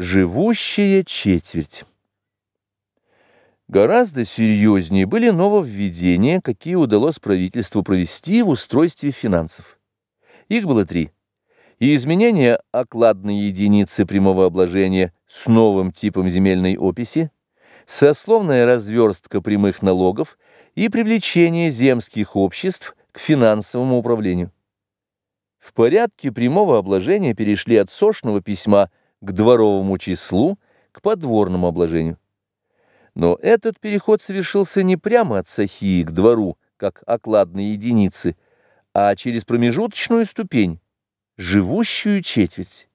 Живущая четверть. Гораздо серьезнее были нововведения, какие удалось правительству провести в устройстве финансов. Их было три. И изменение окладной единицы прямого обложения с новым типом земельной описи, сословная разверстка прямых налогов и привлечение земских обществ к финансовому управлению. В порядке прямого обложения перешли от сошного письма к дворовому числу, к подворному обложению. Но этот переход совершился не прямо от сахии к двору, как окладные единицы, а через промежуточную ступень, живущую четверть.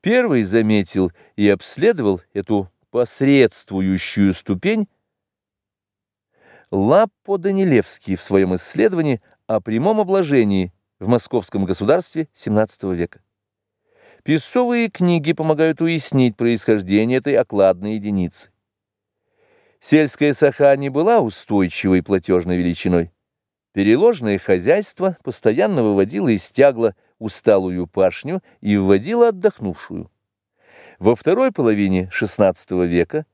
Первый заметил и обследовал эту посредствующую ступень Лаппо Данилевский в своем исследовании о прямом обложении в московском государстве XVII века. Песовые книги помогают уяснить происхождение этой окладной единицы. Сельская саха не была устойчивой платежной величиной. Переложное хозяйство постоянно выводило из тягла усталую пашню и вводило отдохнувшую. Во второй половине XVI века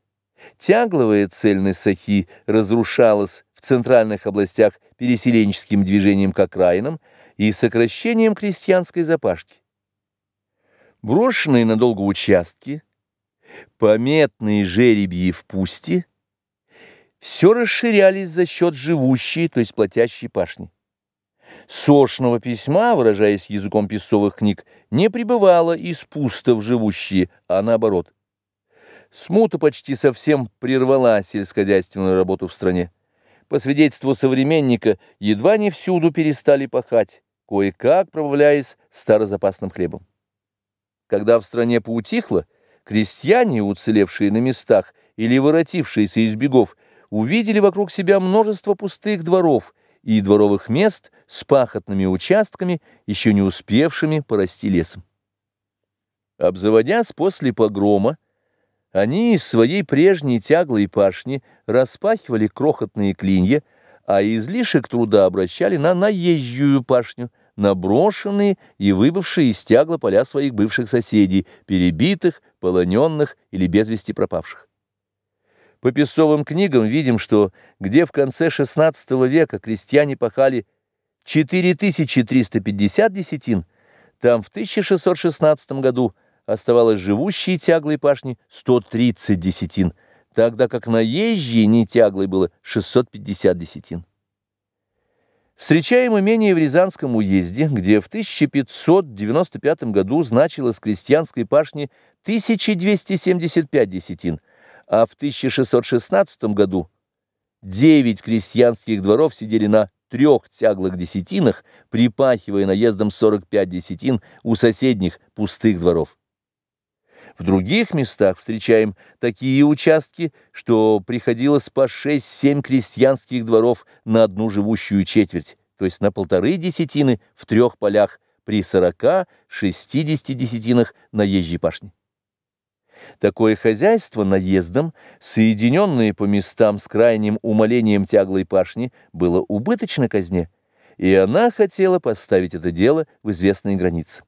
тягловая цельность сахи разрушалась в центральных областях переселенческим движением к окраинам и сокращением крестьянской запашки. Брошенные надолго участки, пометные жеребьи в пусте, все расширялись за счет живущей, то есть платящей пашни. Сошного письма, выражаясь языком писцовых книг, не пребывало из в живущие, а наоборот. Смута почти совсем прервала сельскохозяйственную работу в стране. По свидетельству современника, едва не всюду перестали пахать, кое-как пробавляясь старозапасным хлебом. Когда в стране поутихло, крестьяне, уцелевшие на местах или воротившиеся из бегов, увидели вокруг себя множество пустых дворов и дворовых мест с пахотными участками, еще не успевшими порасти лесом. Обзаводясь после погрома, они из своей прежней тяглой пашни распахивали крохотные клинья, а излишек труда обращали на наезжую пашню – наброшенные и выбывшие из тягла поля своих бывших соседей, перебитых, полоненных или без вести пропавших. По песовым книгам видим, что где в конце XVI века крестьяне пахали 4350 десятин, там в 1616 году оставалось живущей тяглой пашни 130 десятин, тогда как наезжей нетяглой было 650 десятин. Встречаем имение в Рязанском уезде, где в 1595 году значилось крестьянской пашни 1275 десятин, а в 1616 году 9 крестьянских дворов сидели на трех тяглых десятинах, припахивая наездом 45 десятин у соседних пустых дворов. В других местах встречаем такие участки, что приходилось по 6-7 крестьянских дворов на одну живущую четверть, то есть на полторы десятины в трех полях при 40-60 десятинах наезжей пашни. Такое хозяйство наездом, соединенное по местам с крайним умолением тяглой пашни, было убыточно казне, и она хотела поставить это дело в известные границы.